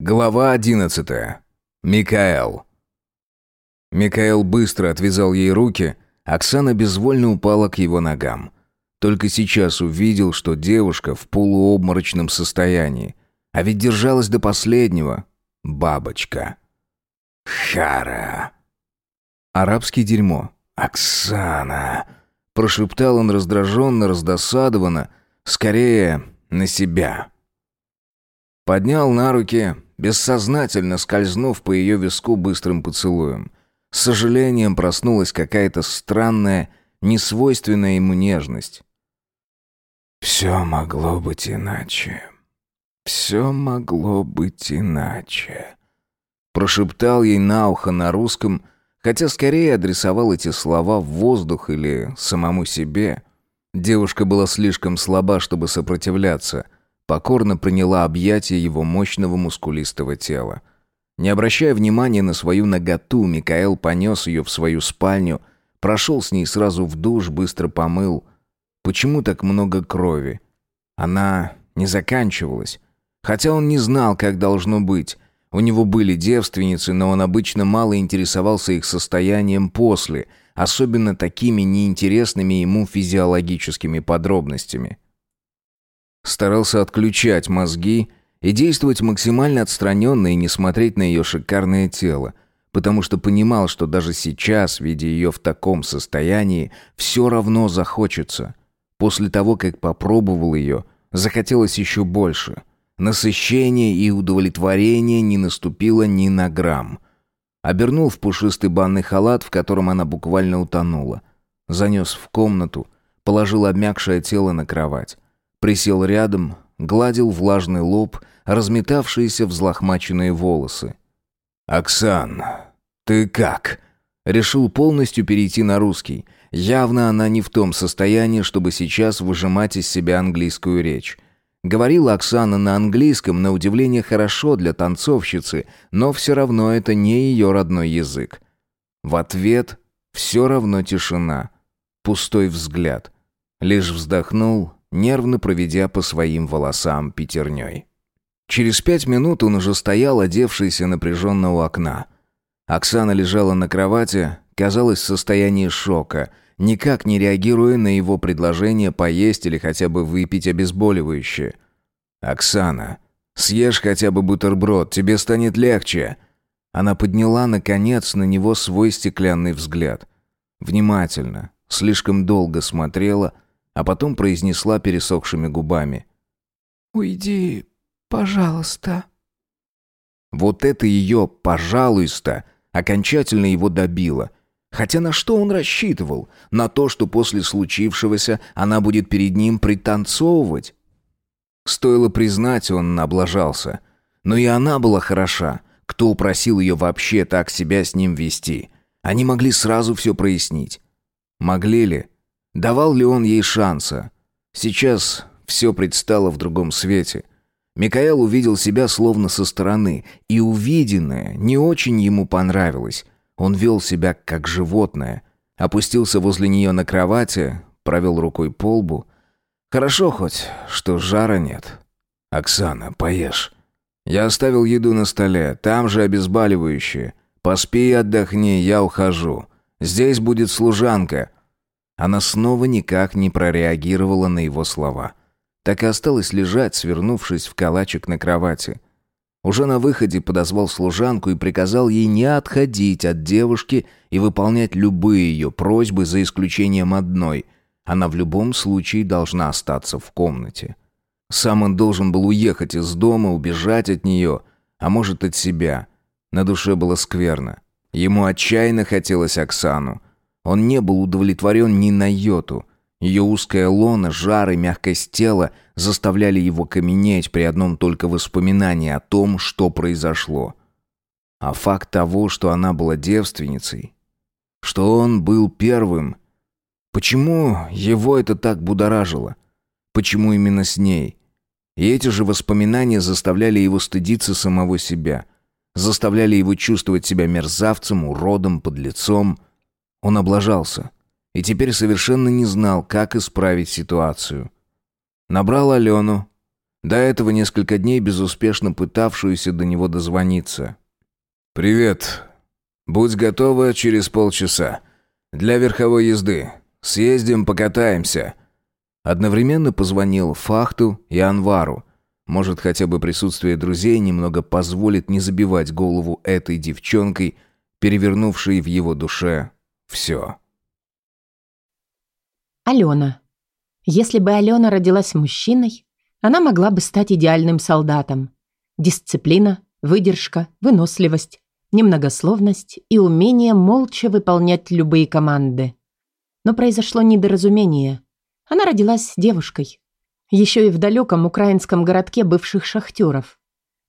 Глава одиннадцатая. Микаэл. Микаэл быстро отвязал ей руки, Оксана безвольно упала к его ногам. Только сейчас увидел, что девушка в полуобморочном состоянии. А ведь держалась до последнего. Бабочка. Хара. Арабский дерьмо. Оксана. Прошептал он раздраженно, раздосадованно. Скорее, на себя. Поднял на руки, бессознательно скользнув по ее виску быстрым поцелуем. С сожалением проснулась какая-то странная, несвойственная ему нежность. «Все могло быть иначе. Все могло быть иначе», — прошептал ей на ухо на русском, хотя скорее адресовал эти слова в воздух или самому себе. Девушка была слишком слаба, чтобы сопротивляться, покорно приняла объятия его мощного мускулистого тела. Не обращая внимания на свою наготу, Микаэл понес ее в свою спальню, прошел с ней сразу в душ, быстро помыл. Почему так много крови? Она не заканчивалась. Хотя он не знал, как должно быть. У него были девственницы, но он обычно мало интересовался их состоянием после, особенно такими неинтересными ему физиологическими подробностями. Старался отключать мозги и действовать максимально отстраненно и не смотреть на ее шикарное тело, потому что понимал, что даже сейчас, видя ее в таком состоянии, все равно захочется. После того, как попробовал ее, захотелось еще больше. Насыщение и удовлетворение не наступило ни на грамм. Обернул в пушистый банный халат, в котором она буквально утонула. Занес в комнату, положил обмякшее тело на кровать. Присел рядом, гладил влажный лоб, разметавшиеся взлохмаченные волосы. «Оксан, ты как?» Решил полностью перейти на русский. Явно она не в том состоянии, чтобы сейчас выжимать из себя английскую речь. Говорила Оксана на английском, на удивление хорошо для танцовщицы, но все равно это не ее родной язык. В ответ все равно тишина, пустой взгляд. Лишь вздохнул, нервно проведя по своим волосам пятерней. Через пять минут он уже стоял, одевшийся напряженно у окна. Оксана лежала на кровати, казалось, в состоянии шока, никак не реагируя на его предложение поесть или хотя бы выпить обезболивающее. «Оксана, съешь хотя бы бутерброд, тебе станет легче». Она подняла, наконец, на него свой стеклянный взгляд. Внимательно, слишком долго смотрела, а потом произнесла пересохшими губами. «Уйди, пожалуйста». Вот это ее «пожалуйста» окончательно его добило. Хотя на что он рассчитывал? На то, что после случившегося она будет перед ним пританцовывать? Стоило признать, он облажался. Но и она была хороша. Кто упросил ее вообще так себя с ним вести? Они могли сразу все прояснить. Могли ли? Давал ли он ей шанса? Сейчас все предстало в другом свете. Микаэл увидел себя словно со стороны, и увиденное не очень ему понравилось. Он вел себя как животное. Опустился возле нее на кровати, провел рукой по лбу. Хорошо хоть, что жара нет. «Оксана, поешь. Я оставил еду на столе, там же обезболивающее. Поспи и отдохни, я ухожу. Здесь будет служанка». Она снова никак не прореагировала на его слова. Так и осталась лежать, свернувшись в калачик на кровати. Уже на выходе подозвал служанку и приказал ей не отходить от девушки и выполнять любые ее просьбы, за исключением одной. Она в любом случае должна остаться в комнате. Сам он должен был уехать из дома, убежать от нее, а может от себя. На душе было скверно. Ему отчаянно хотелось Оксану. Он не был удовлетворен ни на йоту. Ее узкая лона, жар и мягкость тела заставляли его каменеть при одном только воспоминании о том, что произошло. А факт того, что она была девственницей, что он был первым, почему его это так будоражило? Почему именно с ней? И эти же воспоминания заставляли его стыдиться самого себя, заставляли его чувствовать себя мерзавцем, уродом, подлецом, он облажался и теперь совершенно не знал, как исправить ситуацию. Набрал Алену. до этого несколько дней безуспешно пытавшуюся до него дозвониться. «Привет. Будь готова через полчаса. Для верховой езды. Съездим, покатаемся». Одновременно позвонил Фахту и Анвару. Может, хотя бы присутствие друзей немного позволит не забивать голову этой девчонкой, перевернувшей в его душе все. Алена. Если бы Алена родилась мужчиной, она могла бы стать идеальным солдатом. Дисциплина, выдержка, выносливость, немногословность и умение молча выполнять любые команды. Но произошло недоразумение. Она родилась девушкой. Еще и в далеком украинском городке бывших шахтеров.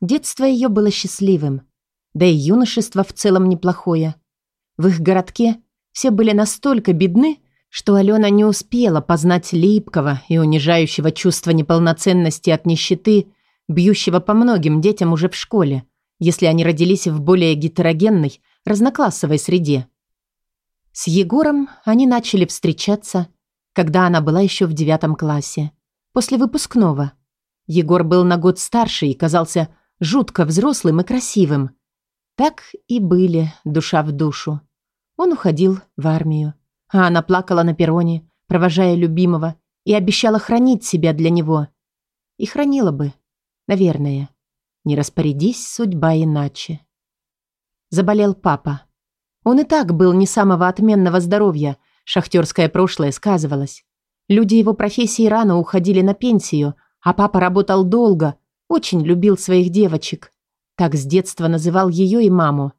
Детство ее было счастливым. Да и юношество в целом неплохое. В их городке все были настолько бедны, что Алена не успела познать липкого и унижающего чувства неполноценности от нищеты, бьющего по многим детям уже в школе, если они родились в более гетерогенной, разноклассовой среде. С Егором они начали встречаться, когда она была еще в девятом классе, после выпускного. Егор был на год старше и казался жутко взрослым и красивым. Так и были душа в душу. Он уходил в армию. А она плакала на перроне, провожая любимого, и обещала хранить себя для него. И хранила бы, наверное. Не распорядись судьба иначе. Заболел папа. Он и так был не самого отменного здоровья, шахтерское прошлое сказывалось. Люди его профессии рано уходили на пенсию, а папа работал долго, очень любил своих девочек. Так с детства называл ее и маму.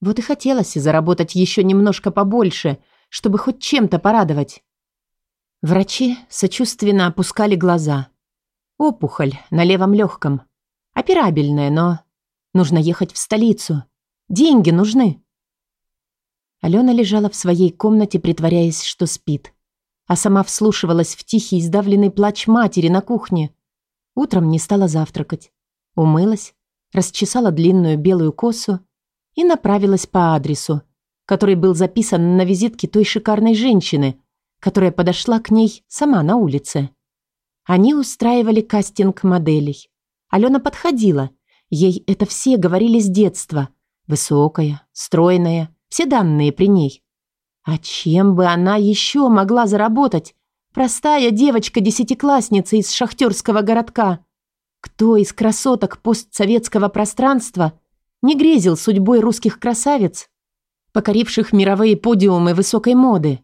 Вот и хотелось заработать еще немножко побольше – чтобы хоть чем-то порадовать. Врачи сочувственно опускали глаза. Опухоль на левом легком. Операбельная, но... Нужно ехать в столицу. Деньги нужны. Алена лежала в своей комнате, притворяясь, что спит. А сама вслушивалась в тихий, сдавленный плач матери на кухне. Утром не стала завтракать. Умылась, расчесала длинную белую косу и направилась по адресу, который был записан на визитке той шикарной женщины, которая подошла к ней сама на улице. Они устраивали кастинг моделей. Алена подходила. Ей это все говорили с детства. Высокая, стройная, все данные при ней. А чем бы она еще могла заработать? Простая девочка-десятиклассница из шахтерского городка. Кто из красоток постсоветского пространства не грезил судьбой русских красавиц? покоривших мировые подиумы высокой моды.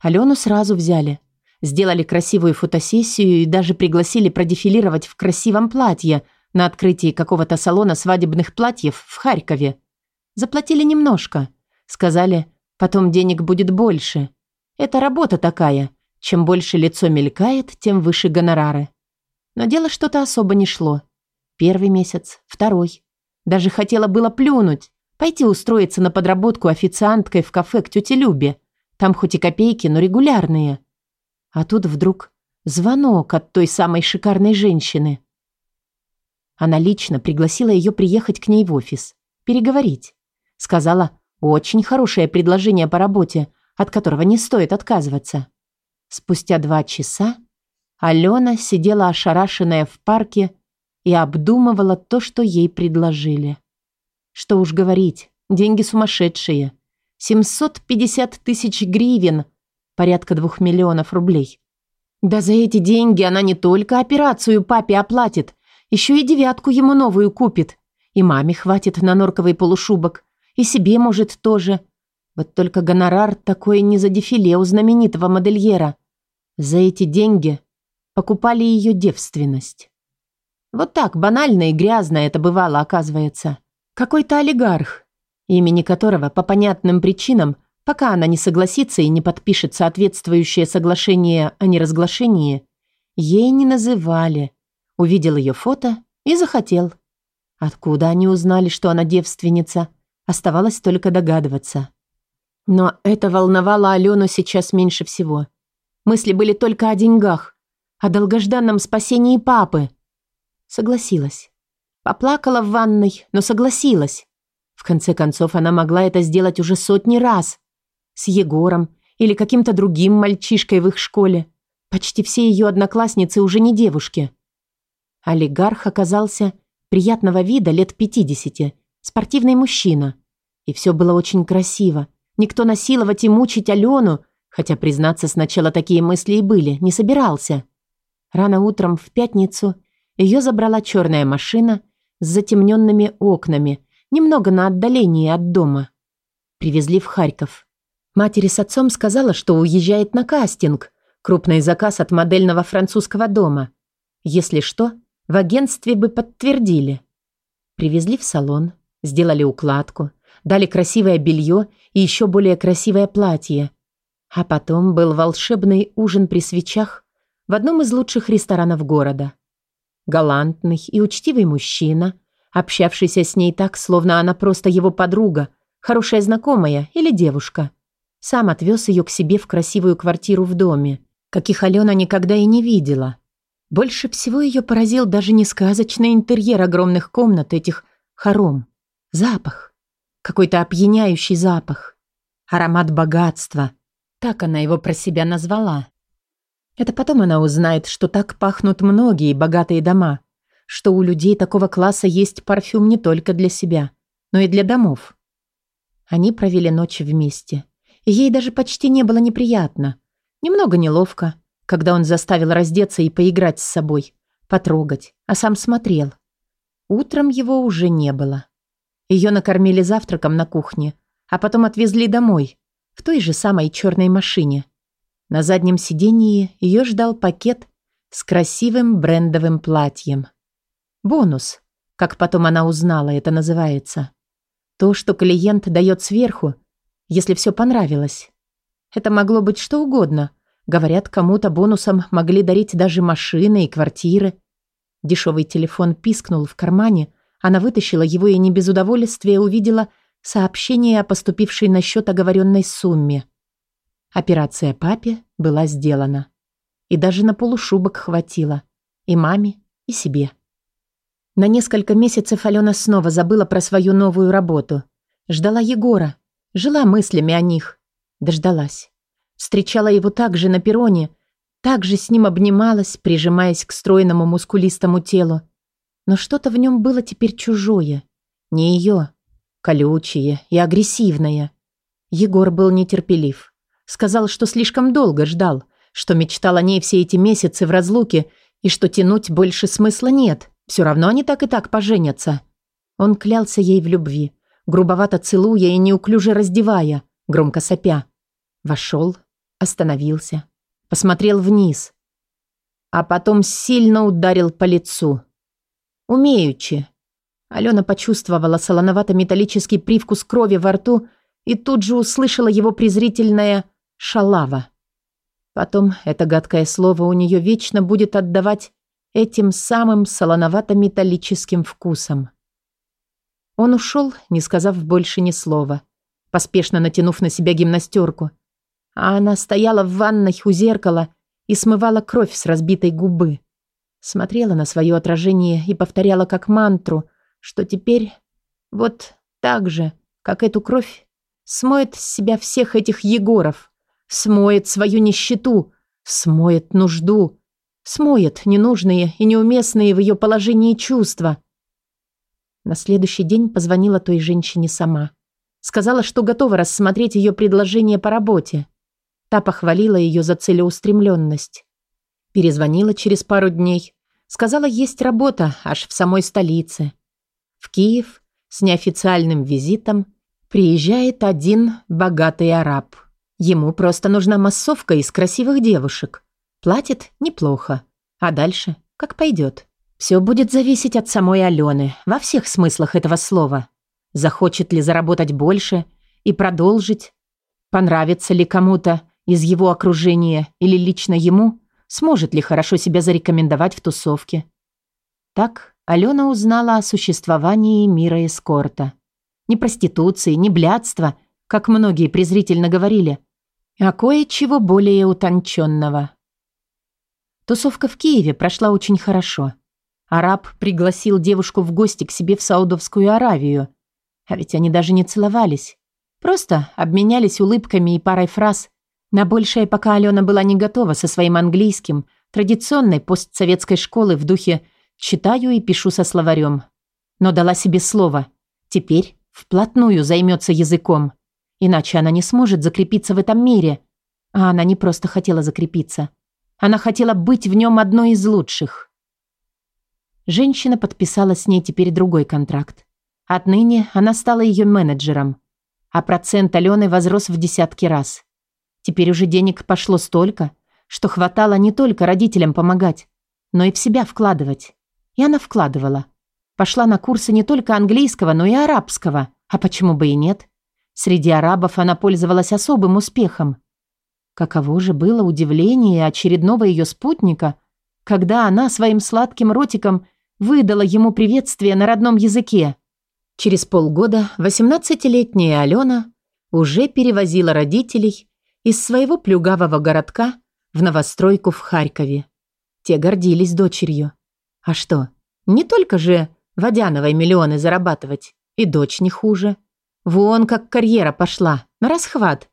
Алену сразу взяли. Сделали красивую фотосессию и даже пригласили продефилировать в красивом платье на открытии какого-то салона свадебных платьев в Харькове. Заплатили немножко. Сказали, потом денег будет больше. Это работа такая. Чем больше лицо мелькает, тем выше гонорары. Но дело что-то особо не шло. Первый месяц, второй. Даже хотела было плюнуть. Пойти устроиться на подработку официанткой в кафе к тете Любе. Там хоть и копейки, но регулярные. А тут вдруг звонок от той самой шикарной женщины. Она лично пригласила ее приехать к ней в офис. Переговорить. Сказала, очень хорошее предложение по работе, от которого не стоит отказываться. Спустя два часа Алена сидела ошарашенная в парке и обдумывала то, что ей предложили. Что уж говорить, деньги сумасшедшие. 750 тысяч гривен, порядка двух миллионов рублей. Да за эти деньги она не только операцию папе оплатит, еще и девятку ему новую купит. И маме хватит на норковый полушубок, и себе, может, тоже. Вот только гонорар такой не за дефиле у знаменитого модельера. За эти деньги покупали ее девственность. Вот так банально и грязно это бывало, оказывается. Какой-то олигарх, имени которого по понятным причинам, пока она не согласится и не подпишет соответствующее соглашение о неразглашении, ей не называли. Увидел ее фото и захотел. Откуда они узнали, что она девственница? Оставалось только догадываться. Но это волновало Алену сейчас меньше всего. Мысли были только о деньгах, о долгожданном спасении папы. Согласилась. Поплакала в ванной, но согласилась. В конце концов, она могла это сделать уже сотни раз. С Егором или каким-то другим мальчишкой в их школе. Почти все ее одноклассницы уже не девушки. Олигарх оказался приятного вида лет 50, спортивный мужчина. И все было очень красиво. Никто насиловать и мучить Алену, хотя, признаться, сначала такие мысли и были, не собирался. Рано утром в пятницу ее забрала черная машина с затемненными окнами, немного на отдалении от дома. Привезли в Харьков. Матери с отцом сказала, что уезжает на кастинг, крупный заказ от модельного французского дома. Если что, в агентстве бы подтвердили. Привезли в салон, сделали укладку, дали красивое белье и еще более красивое платье. А потом был волшебный ужин при свечах в одном из лучших ресторанов города. Галантный и учтивый мужчина, общавшийся с ней так, словно она просто его подруга, хорошая знакомая или девушка. Сам отвез ее к себе в красивую квартиру в доме, каких Алена никогда и не видела. Больше всего ее поразил даже не сказочный интерьер огромных комнат этих хором. Запах. Какой-то опьяняющий запах. Аромат богатства. Так она его про себя назвала. Это потом она узнает, что так пахнут многие богатые дома, что у людей такого класса есть парфюм не только для себя, но и для домов. Они провели ночь вместе, ей даже почти не было неприятно. Немного неловко, когда он заставил раздеться и поиграть с собой, потрогать, а сам смотрел. Утром его уже не было. Ее накормили завтраком на кухне, а потом отвезли домой, в той же самой черной машине – на заднем сидении ее ждал пакет с красивым брендовым платьем. Бонус, как потом она узнала, это называется. То, что клиент дает сверху, если все понравилось. Это могло быть что угодно. Говорят, кому-то бонусом могли дарить даже машины и квартиры. Дешевый телефон пискнул в кармане, она вытащила его и не без удовольствия увидела сообщение о поступившей на счет оговоренной сумме. Операция папе была сделана. И даже на полушубок хватило. И маме, и себе. На несколько месяцев Алена снова забыла про свою новую работу. Ждала Егора. Жила мыслями о них. Дождалась. Встречала его также на перроне. Также с ним обнималась, прижимаясь к стройному мускулистому телу. Но что-то в нем было теперь чужое. Не ее. Колючее и агрессивное. Егор был нетерпелив. Сказал, что слишком долго ждал, что мечтал о ней все эти месяцы в разлуке и что тянуть больше смысла нет. Все равно они так и так поженятся. Он клялся ей в любви, грубовато целуя и неуклюже раздевая, громко сопя. Вошел, остановился, посмотрел вниз, а потом сильно ударил по лицу. Умеючи. Алена почувствовала солоновато-металлический привкус крови во рту и тут же услышала его презрительное Шалава. Потом это гадкое слово у нее вечно будет отдавать этим самым солоновато-металлическим вкусом. Он ушел, не сказав больше ни слова, поспешно натянув на себя гимнастерку. А она стояла в ванной у зеркала и смывала кровь с разбитой губы. Смотрела на свое отражение и повторяла как мантру, что теперь вот так же, как эту кровь, смоет с себя всех этих Егоров, смоет свою нищету, смоет нужду, смоет ненужные и неуместные в ее положении чувства. На следующий день позвонила той женщине сама. Сказала, что готова рассмотреть ее предложение по работе. Та похвалила ее за целеустремленность. Перезвонила через пару дней. Сказала, есть работа аж в самой столице. В Киев с неофициальным визитом приезжает один богатый араб. Ему просто нужна массовка из красивых девушек. Платит неплохо. А дальше как пойдет. Все будет зависеть от самой Алены, во всех смыслах этого слова. Захочет ли заработать больше и продолжить? Понравится ли кому-то из его окружения или лично ему? Сможет ли хорошо себя зарекомендовать в тусовке? Так Алена узнала о существовании мира эскорта. Ни проституции, ни блядства, как многие презрительно говорили, а кое-чего более утонченного. Тусовка в Киеве прошла очень хорошо. Араб пригласил девушку в гости к себе в Саудовскую Аравию. А ведь они даже не целовались. Просто обменялись улыбками и парой фраз. На большее пока Алена была не готова со своим английским, традиционной постсоветской школы в духе Читаю и пишу со словарем. Но дала себе слово. Теперь вплотную займется языком. Иначе она не сможет закрепиться в этом мире. А она не просто хотела закрепиться. Она хотела быть в нем одной из лучших. Женщина подписала с ней теперь другой контракт. Отныне она стала ее менеджером. А процент Алены возрос в десятки раз. Теперь уже денег пошло столько, что хватало не только родителям помогать, но и в себя вкладывать. И она вкладывала. Пошла на курсы не только английского, но и арабского. А почему бы и нет? Среди арабов она пользовалась особым успехом. Каково же было удивление очередного ее спутника, когда она своим сладким ротиком выдала ему приветствие на родном языке. Через полгода 18-летняя Алена уже перевозила родителей из своего плюгавого городка в новостройку в Харькове. Те гордились дочерью. А что, не только же Водяновой миллионы зарабатывать, и дочь не хуже. Вон как карьера пошла, на расхват.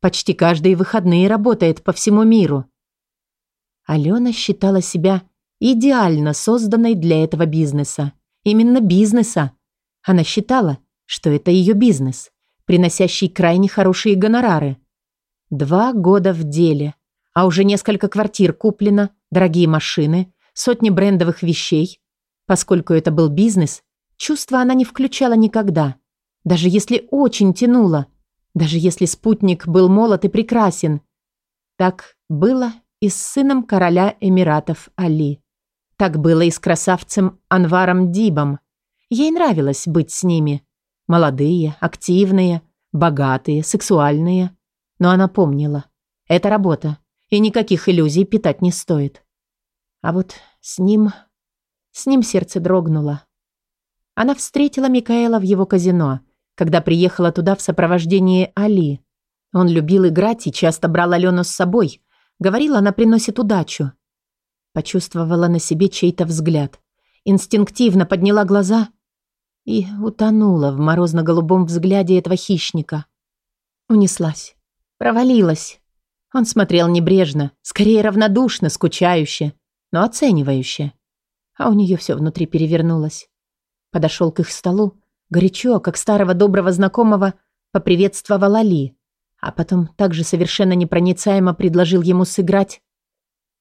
Почти каждые выходные работает по всему миру. Алена считала себя идеально созданной для этого бизнеса. Именно бизнеса. Она считала, что это ее бизнес, приносящий крайне хорошие гонорары. Два года в деле, а уже несколько квартир куплено, дорогие машины, сотни брендовых вещей. Поскольку это был бизнес, чувства она не включала никогда. Даже если очень тянула, даже если спутник был молод и прекрасен. Так было и с сыном короля Эмиратов Али. Так было и с красавцем Анваром Дибом. Ей нравилось быть с ними. Молодые, активные, богатые, сексуальные. Но она помнила. Это работа, и никаких иллюзий питать не стоит. А вот с ним... С ним сердце дрогнуло. Она встретила Микаэла в его казино – когда приехала туда в сопровождении Али. Он любил играть и часто брал Алену с собой. Говорил, она приносит удачу. Почувствовала на себе чей-то взгляд. Инстинктивно подняла глаза и утонула в морозно-голубом взгляде этого хищника. Унеслась. Провалилась. Он смотрел небрежно, скорее равнодушно, скучающе, но оценивающе. А у нее все внутри перевернулось. Подошел к их столу, Горячо, как старого доброго знакомого, поприветствовал Али, а потом также совершенно непроницаемо предложил ему сыграть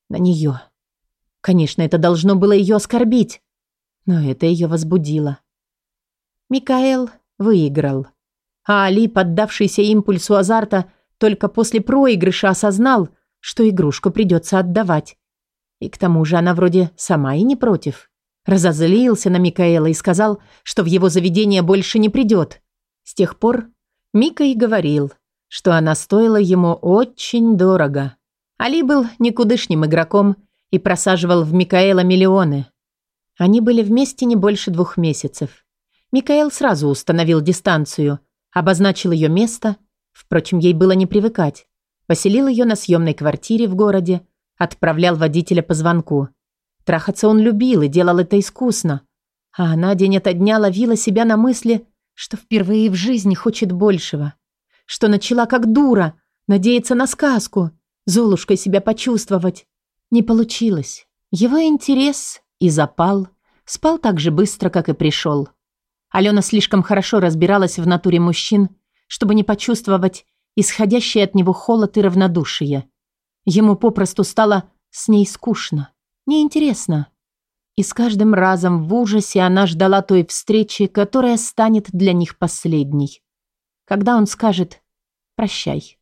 на нее. Конечно, это должно было ее оскорбить, но это ее возбудило. Микаэл выиграл, а Али, поддавшийся импульсу азарта, только после проигрыша осознал, что игрушку придется отдавать. И к тому же она вроде сама и не против. Разозлился на Микаэла и сказал, что в его заведение больше не придет. С тех пор Мика и говорил, что она стоила ему очень дорого. Али был никудышним игроком и просаживал в Микаэла миллионы. Они были вместе не больше двух месяцев. Микаэл сразу установил дистанцию, обозначил ее место, впрочем, ей было не привыкать, поселил ее на съемной квартире в городе, отправлял водителя по звонку – Трахаться он любил и делал это искусно. А она день ото дня ловила себя на мысли, что впервые в жизни хочет большего. Что начала как дура, надеяться на сказку, Золушкой себя почувствовать. Не получилось. Его интерес и запал спал так же быстро, как и пришел. Алена слишком хорошо разбиралась в натуре мужчин, чтобы не почувствовать исходящий от него холод и равнодушие. Ему попросту стало с ней скучно. Неинтересно. И с каждым разом в ужасе она ждала той встречи, которая станет для них последней. Когда он скажет «прощай».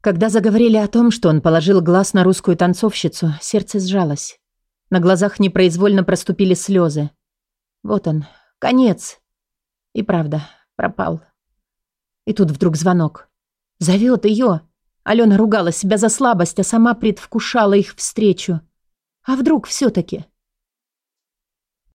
Когда заговорили о том, что он положил глаз на русскую танцовщицу, сердце сжалось. На глазах непроизвольно проступили слезы. Вот он, конец. И правда, пропал. И тут вдруг звонок. Зовет ее. Алена ругала себя за слабость, а сама предвкушала их встречу. А вдруг все-таки?